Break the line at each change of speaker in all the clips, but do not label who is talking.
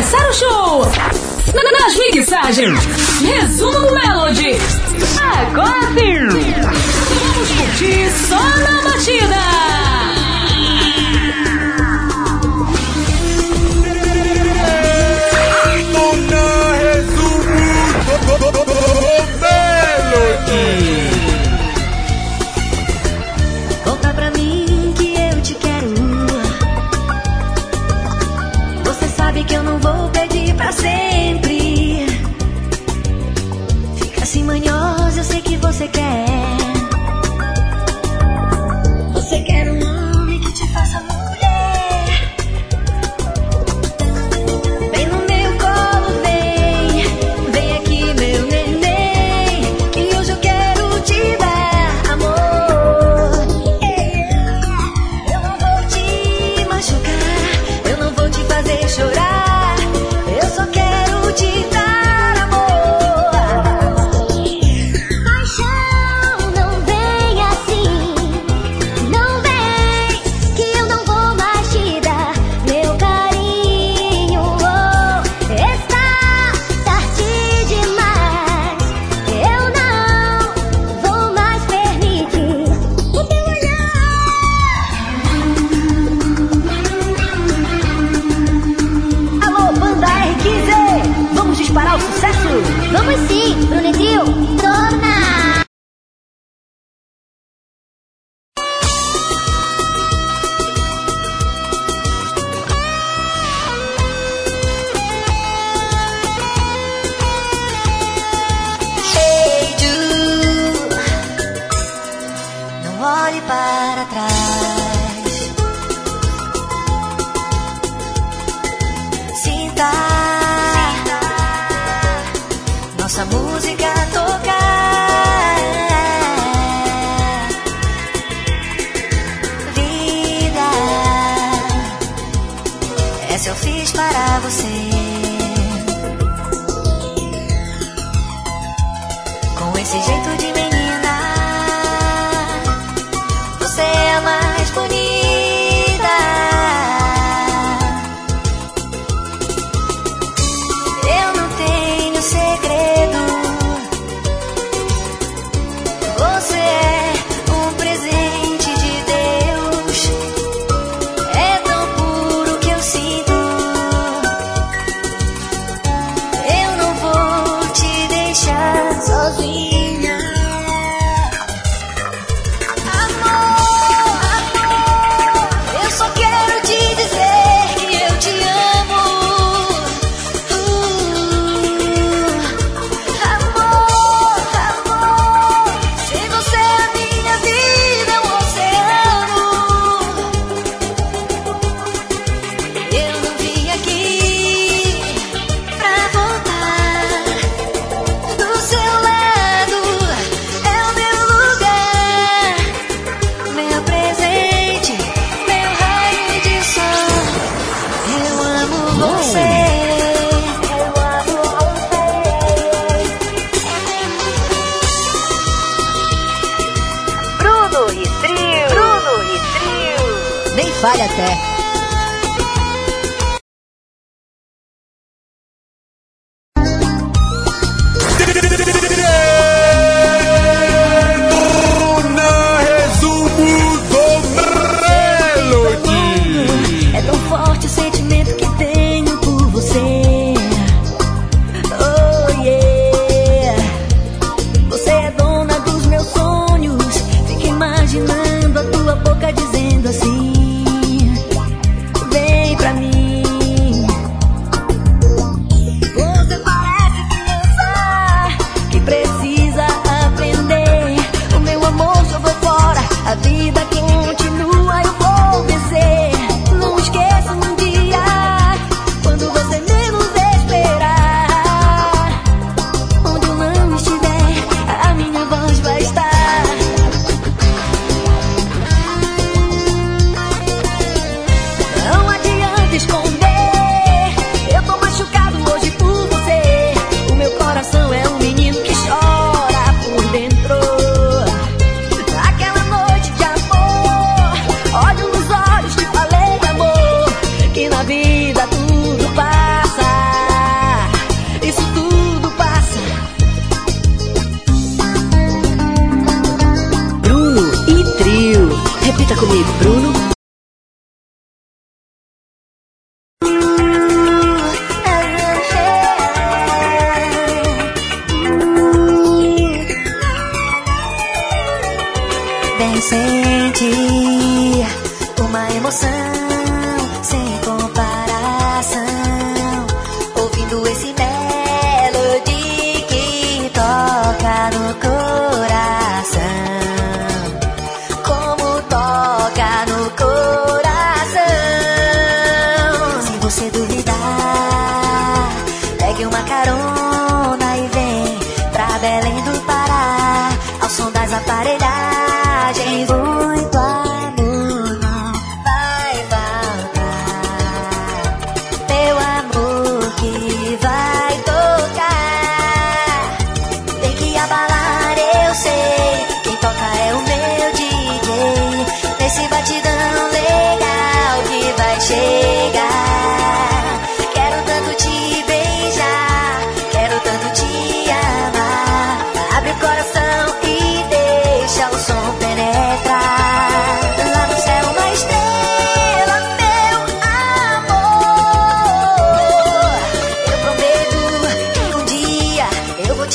começar o show. Nas mixagens, resumo Melody. Agora sim. Vamos curtir só na batida.
Você quer.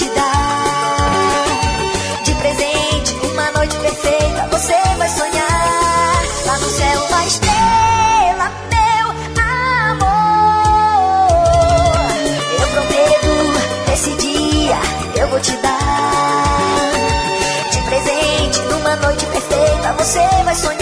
te dar. De presente, uma noite perfeita, você vai sonhar. Lá no céu, uma estrela, meu amor. Eu prometo, esse dia eu vou te dar. De presente, numa noite perfeita, você vai sonhar.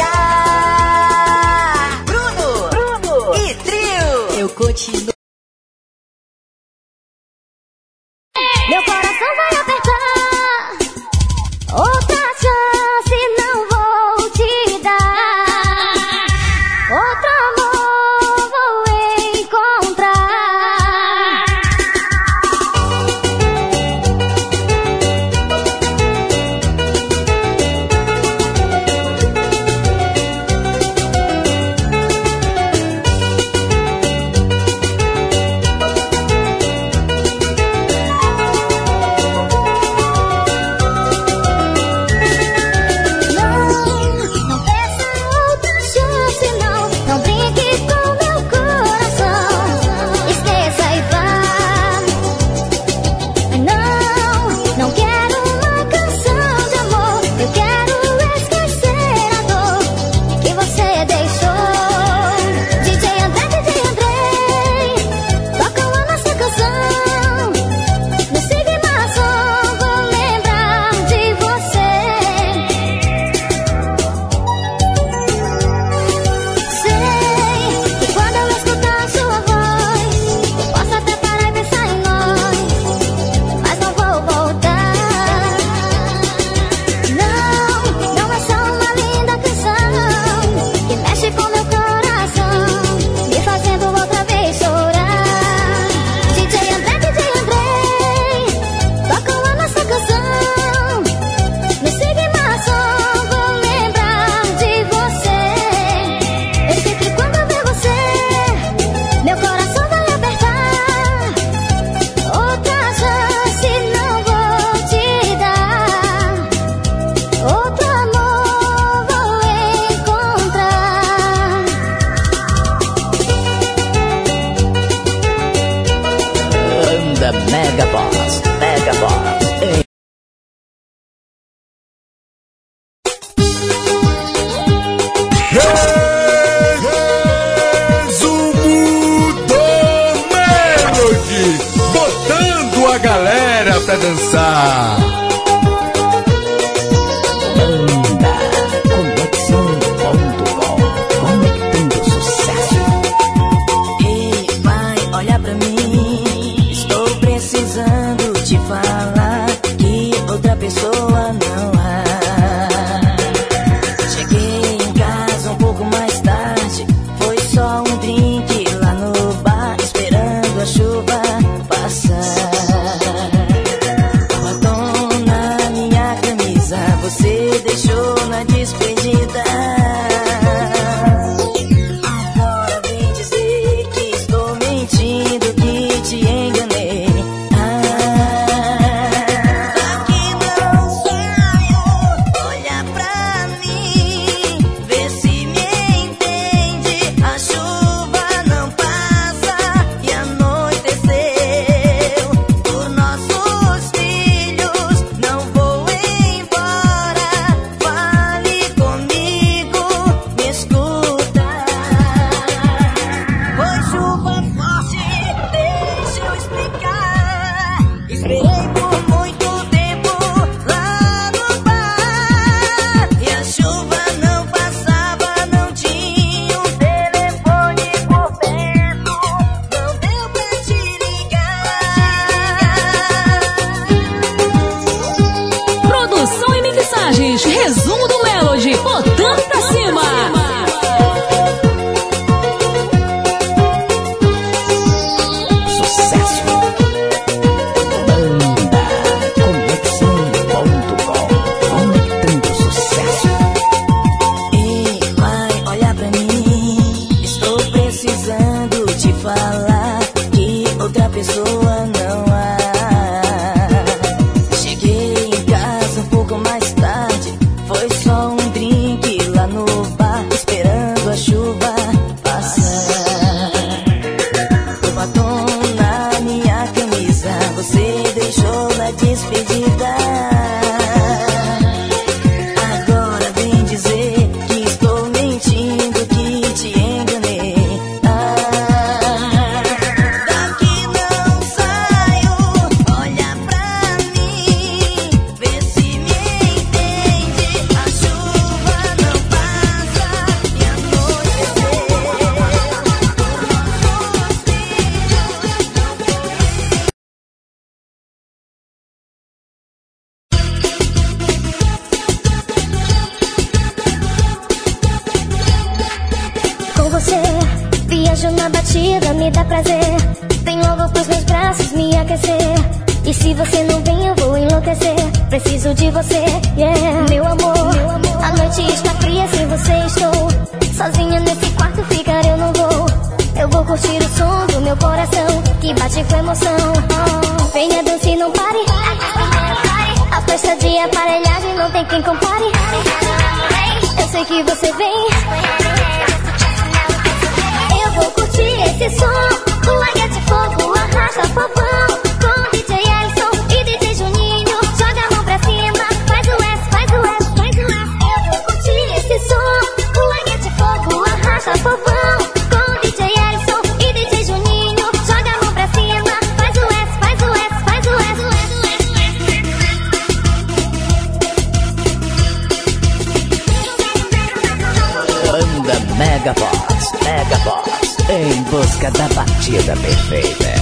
Banda Mega Boss, Mega Boss, em busca da batida perfeita.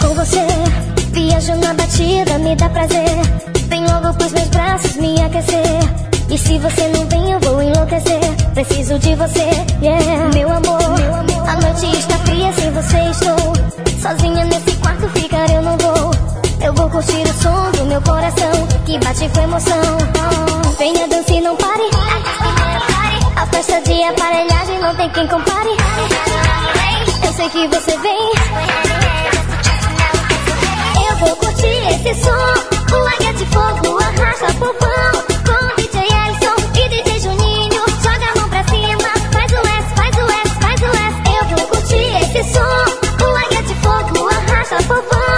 Com você, viajo na batida, me dá prazer. Vem logo pros meus braços me aquecer. E se você não vem, eu vou enlouquecer. Preciso de você, yeah, meu amor. A noite está fria, sem você estou. Sozinha nesse quarto ficar eu não vou. Eu vou curtir o som do meu coração, que bate com emoção. Venha dançar e não pare. A festa de aparelhagem não tem quem compare. Eu sei que você vem. Eu vou curtir esse som. O águia de fogo arrasta fofão. Com DJ Ellison e DJ Juninho. Joga a mão pra cima. Faz o S, faz o S, faz o S. Eu vou curtir esse som. O águia de fogo arrasta fofão. Com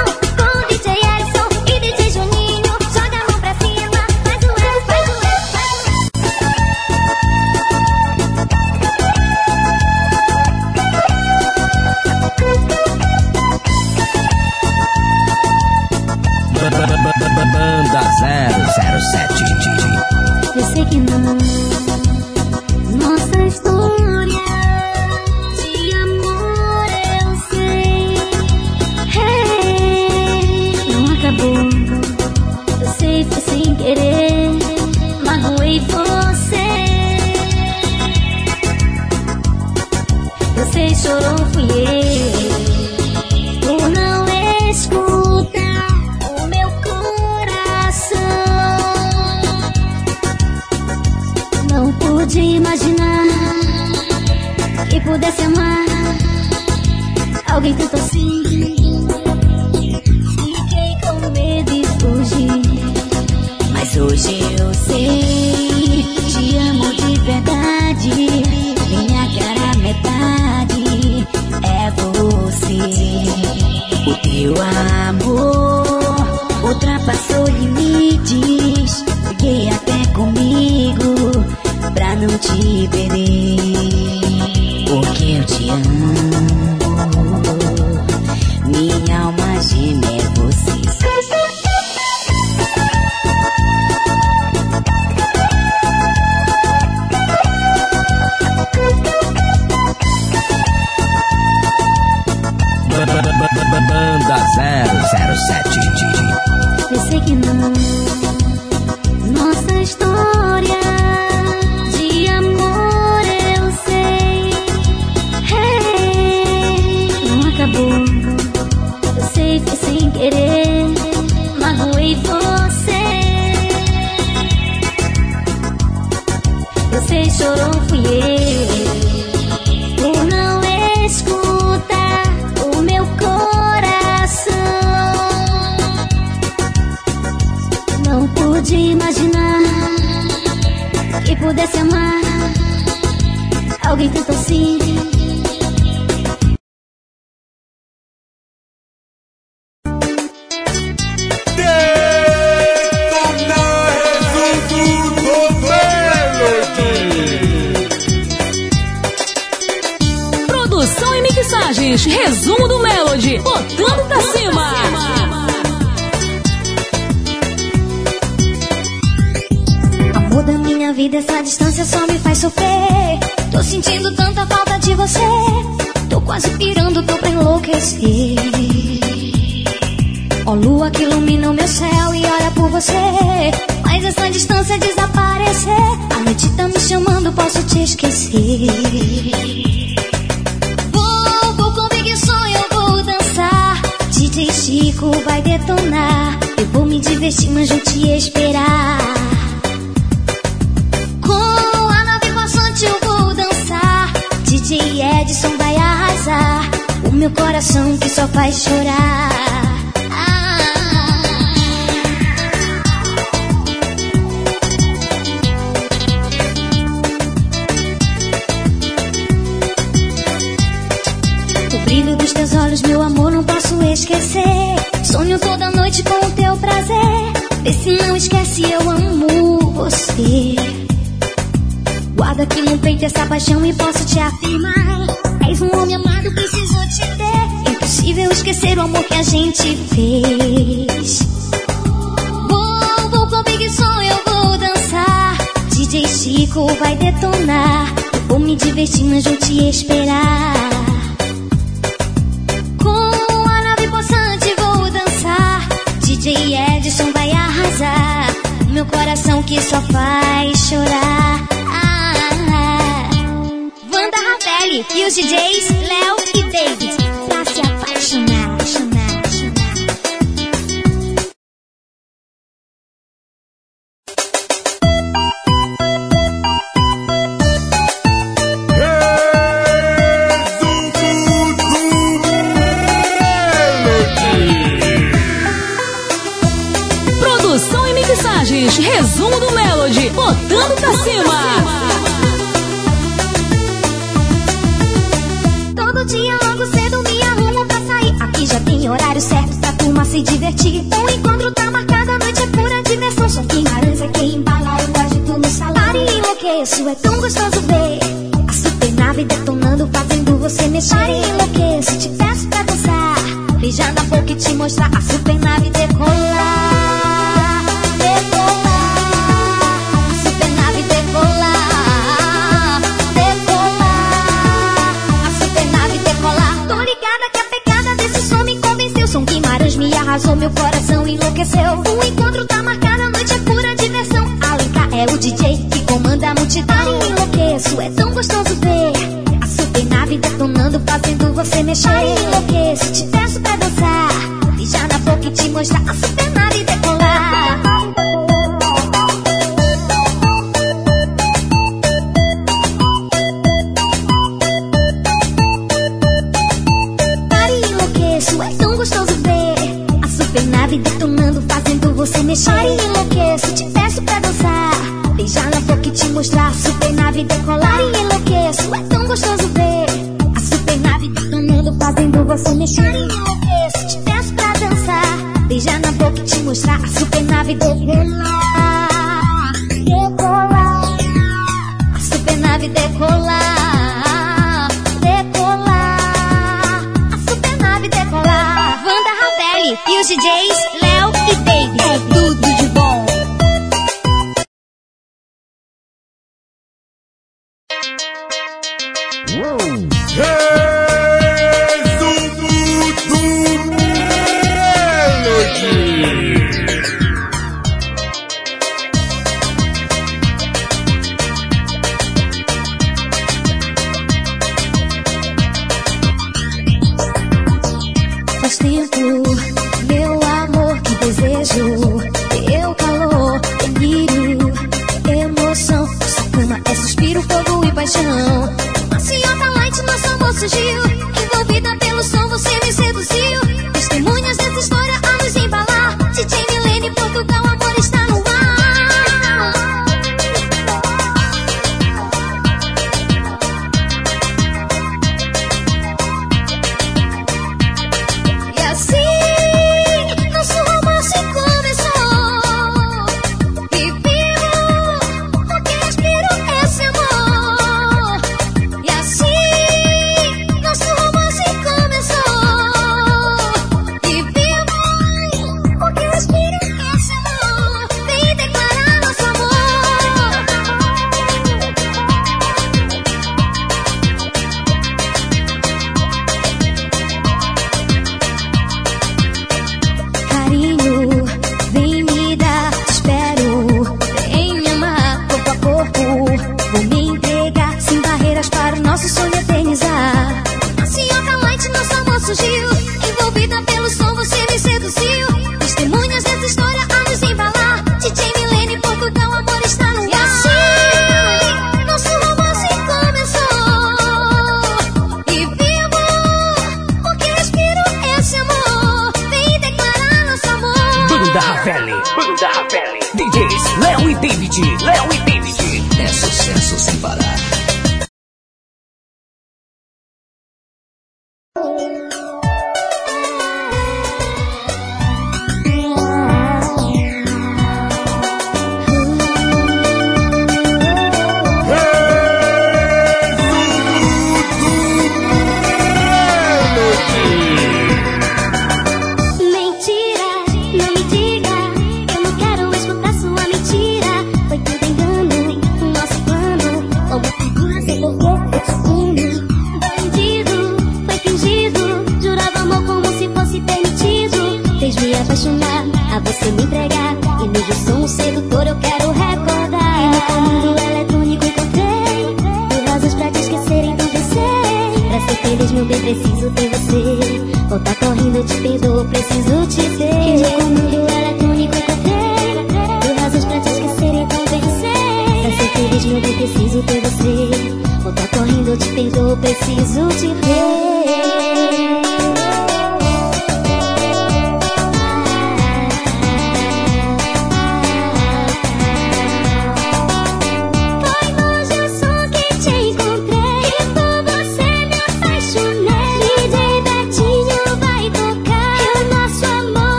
Você. Chorou, fui eu. Pudesse amar alguém tanto assim. Fiquei com medo de fugir, mas hoje eu sei. Te amo de verdade, minha cara metade é você. O teu amor ultrapassou limites. Fiquei até comigo pra não te perder. Porque eu
pude imaginar que pudesse amar alguém tanto assim.
Produção e mixagens. Resumo do Melody. Botando
vida, essa distância só me faz sofrer. Tô sentindo tanta falta de você. Tô quase pirando, tô pra enlouquecer. Ó, lua que ilumina o meu céu e olha por você. Mas essa distância desaparecer. A noite tá me chamando, posso te esquecer. Vou, vou comigo e sonho, eu vou dançar. DJ Chico vai detonar. Eu vou me divertir, mas vou te esperar. Com a nave passante eu vou dançar. DJ Edson vai arrasar. O meu coração que só faz chorar. Guarda aqui no peito essa paixão e posso te afirmar. És um homem amado, preciso te ter. Impossível esquecer o amor que a gente fez. Vou, vou comigo e sonho, eu vou dançar. DJ Chico vai detonar. Vou me divertir, mas vou te esperar. Com a nave possante vou dançar. DJ Edson vai arrasar. O meu coração que só faz chorar. Ravelli e os DJs Léo e David. A multidão. E enlouqueço, é tão gostoso ver. A super nave detonando, fazendo você mexer. E enlouqueço, te peço pra dançar. Beijar na boca e te mostrar a super nave decolar. Pare e enlouqueço, é tão gostoso ver A super nave detonando, fazendo você mexer e enlouqueço, você mexer e enlouqueço, te peço pra dançar Beijar na boca e te mostrar a super nave decolar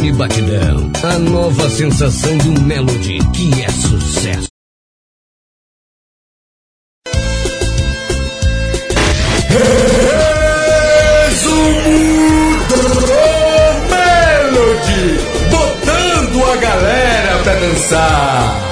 Tony Batidão, a nova sensação do Melody, que é sucesso.
Resumo do Melody, botando a galera pra dançar.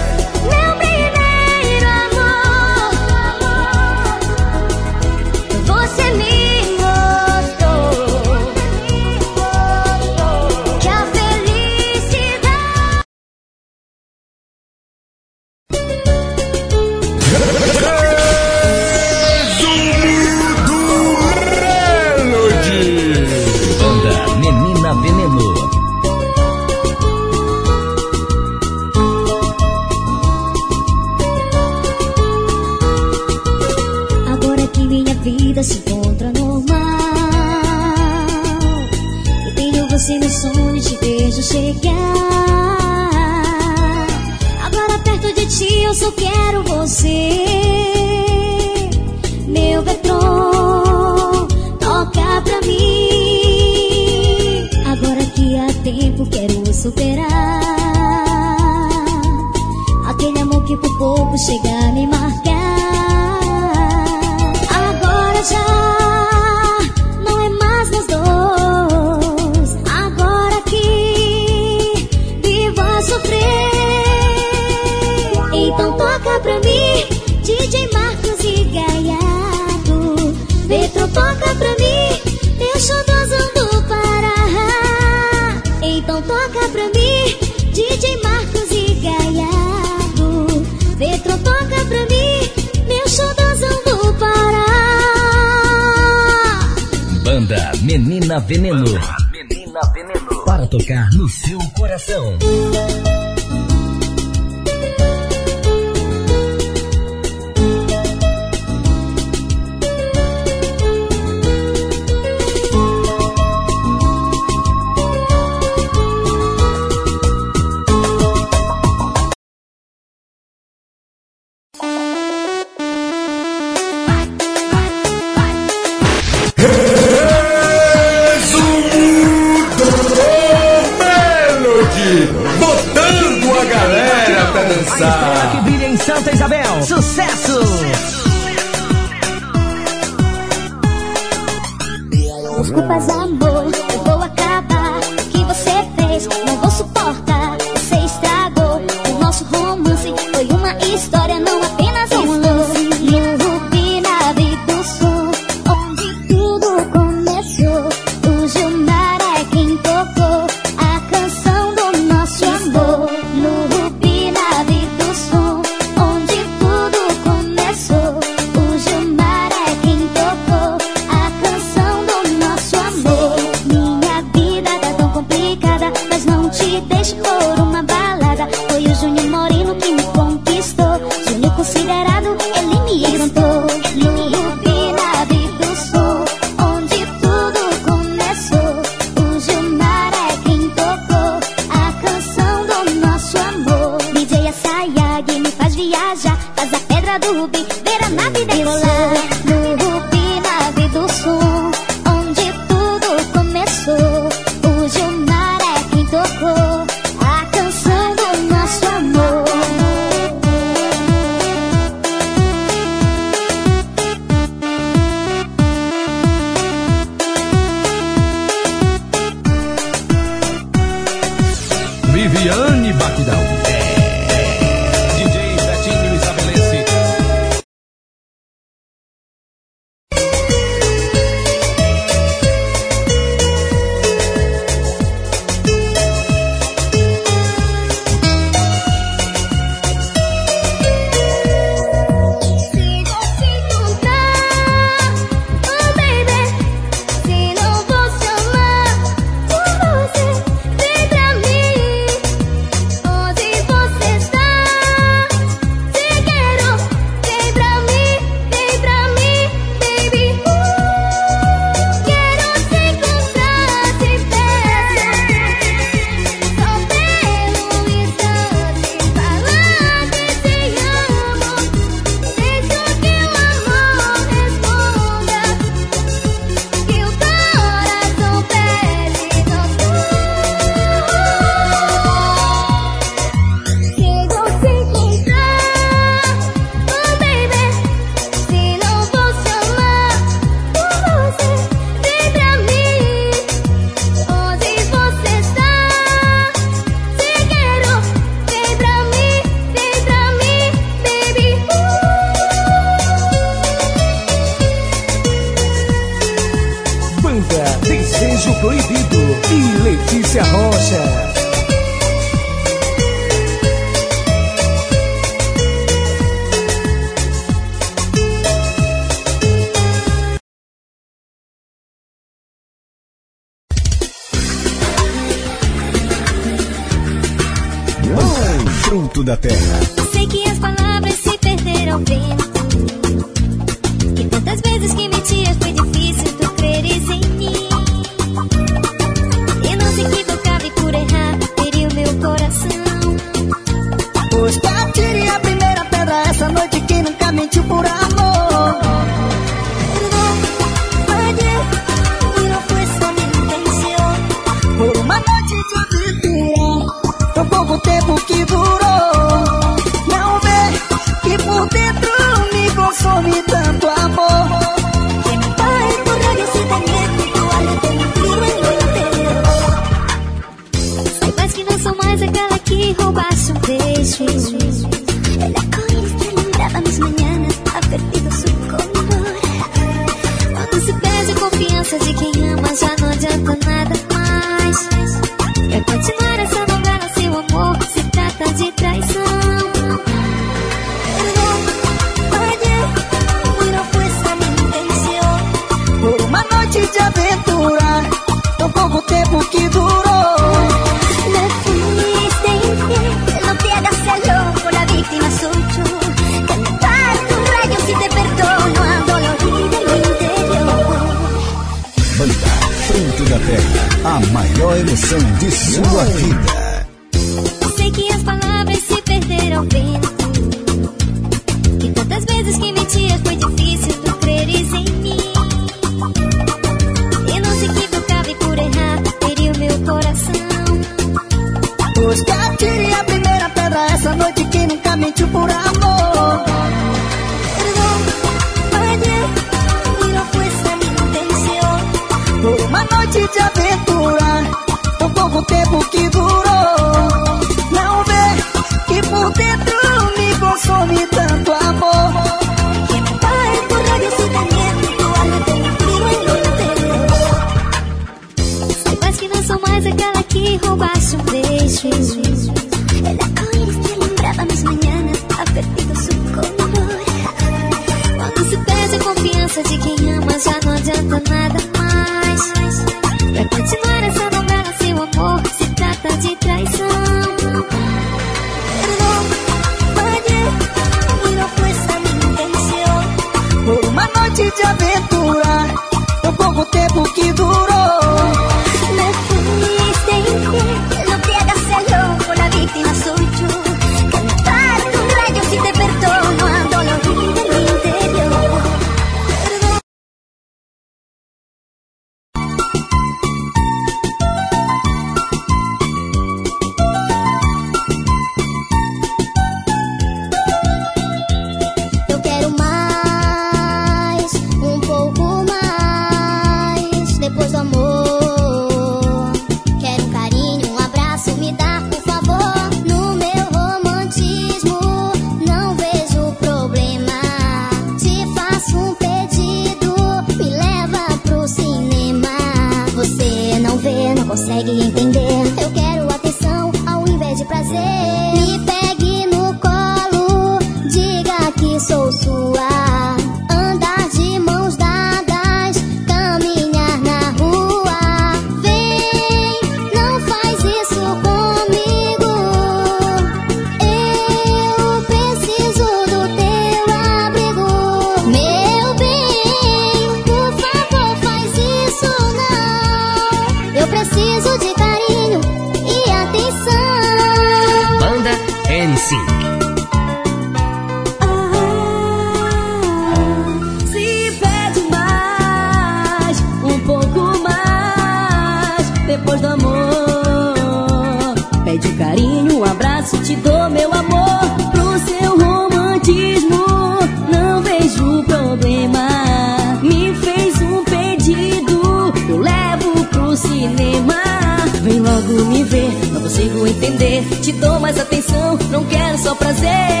Dou mais atenção, não quero só prazer.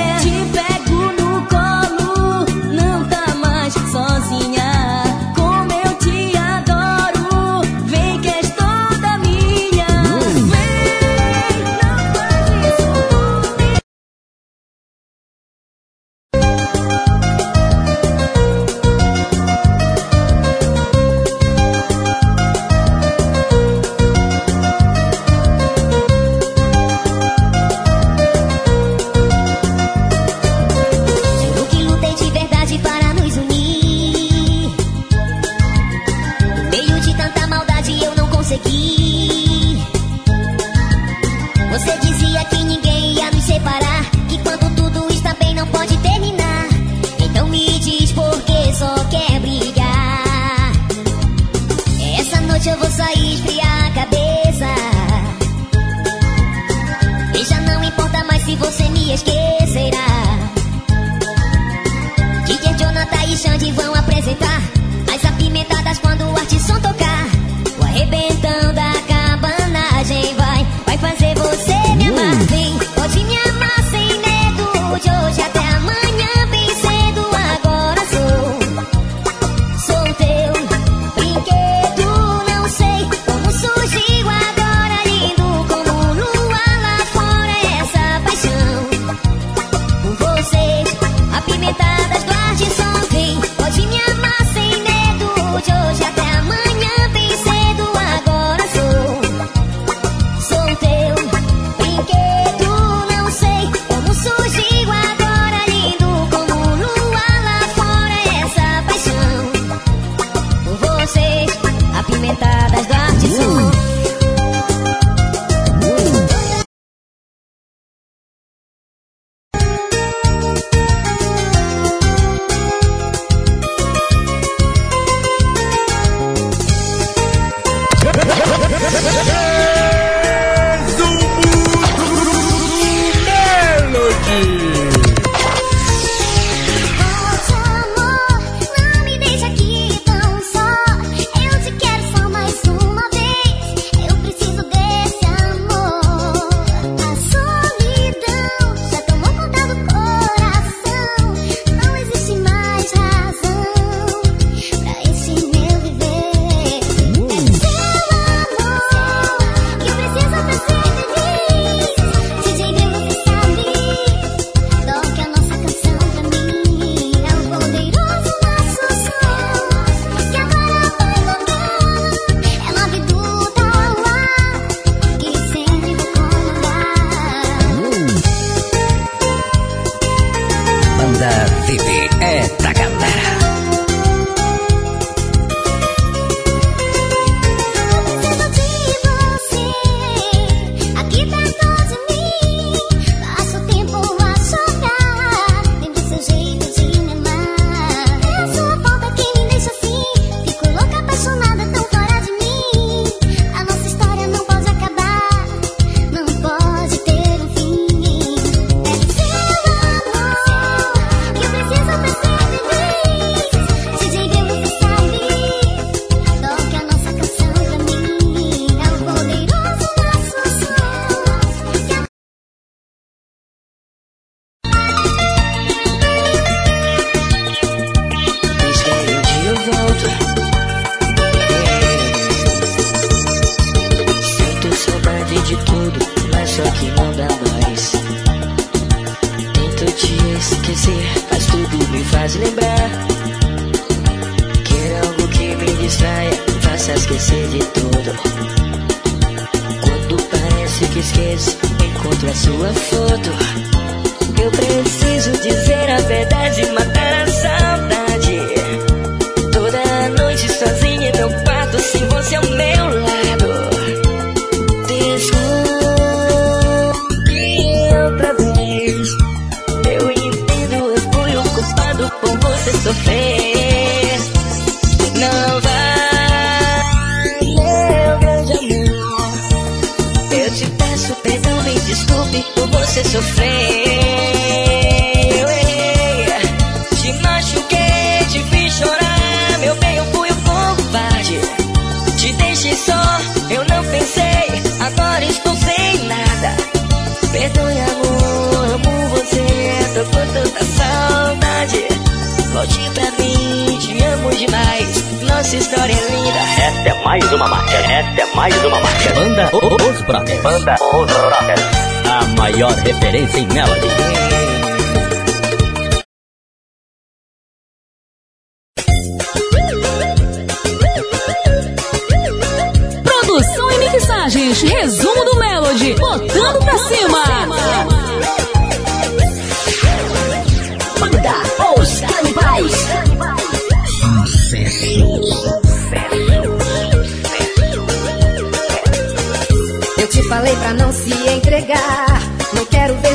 nossa história é
linda.
Esta é mais uma marca, Essa é mais uma marca. Banda Os Brothers. Banda Os Brothers. A maior referência em Melody.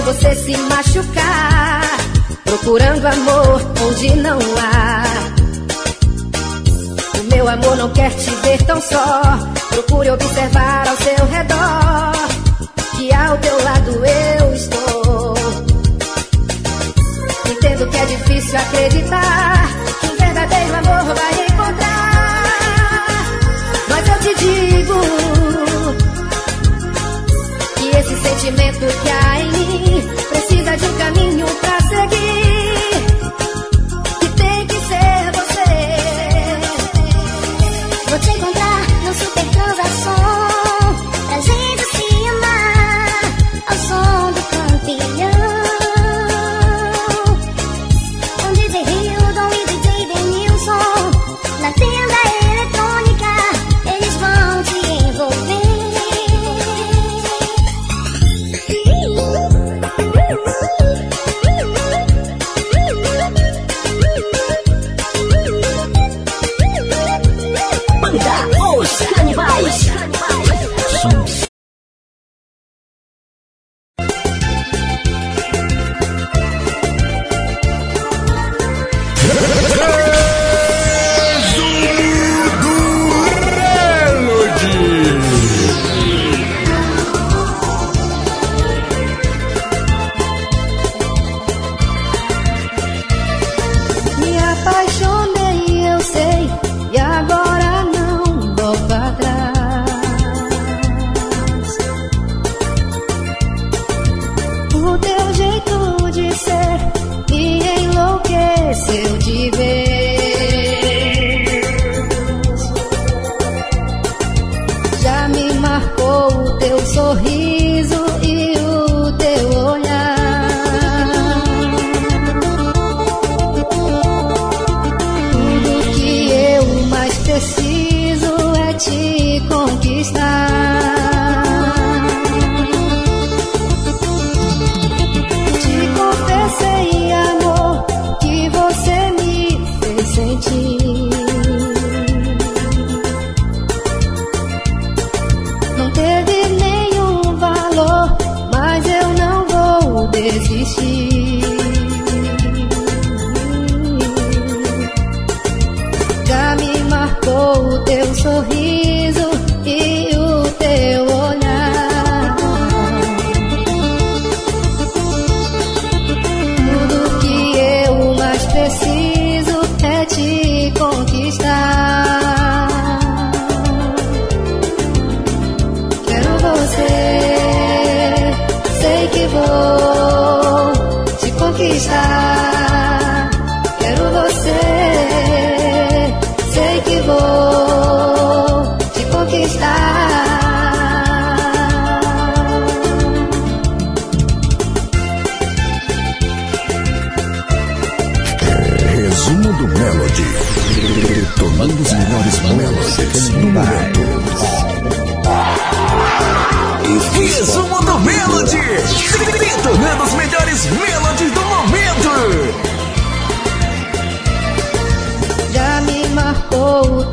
você se machucar, procurando amor onde não há. O meu amor não quer te ver tão só, procure observar ao seu redor, que ao teu lado eu estou. Entendo que é difícil acreditar que um verdadeiro amor vai encontrar, mas eu te digo que esse sentimento que há em mim caminho pra desistir. Já me marcou o teu sorriso.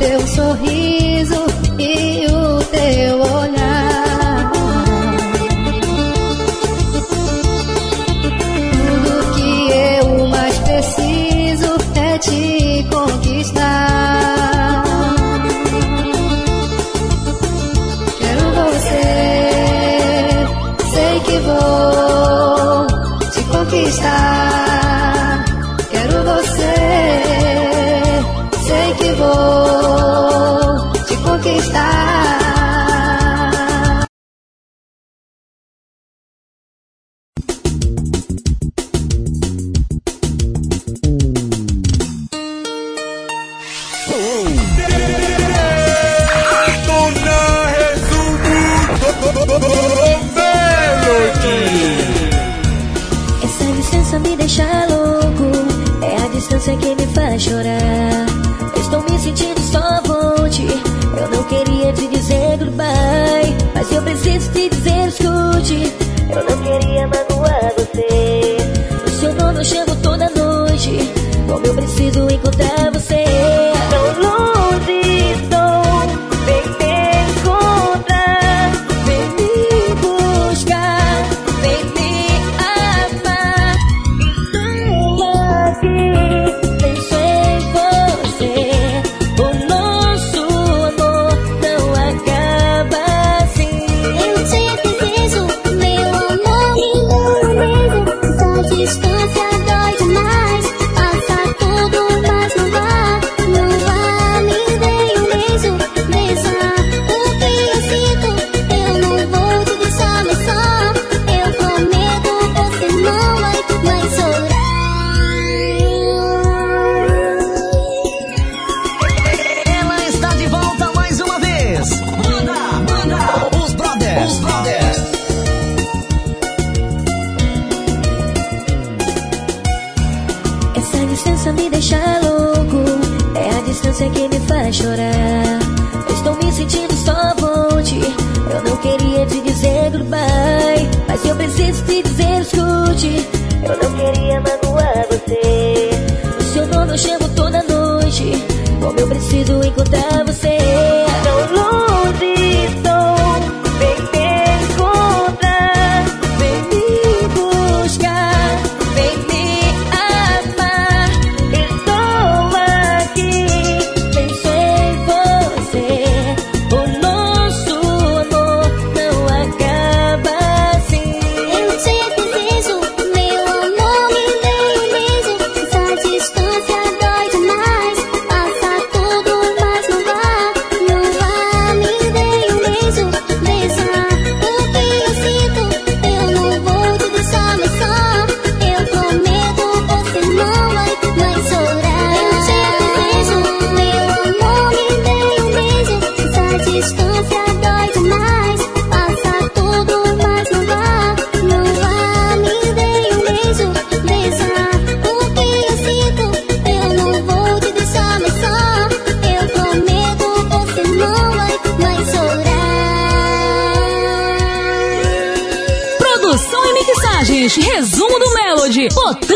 teu sorriso e o teu olhar. conquistar.
começa a me deixar louco. É a distância que me faz chorar. Estou me sentindo só ponte. Eu não queria te dizer goodbye. Mas eu preciso te dizer, escute. Eu não queria magoar você. O seu nome eu chamo toda noite. Como eu preciso encontrar você. Tão longe.
Botão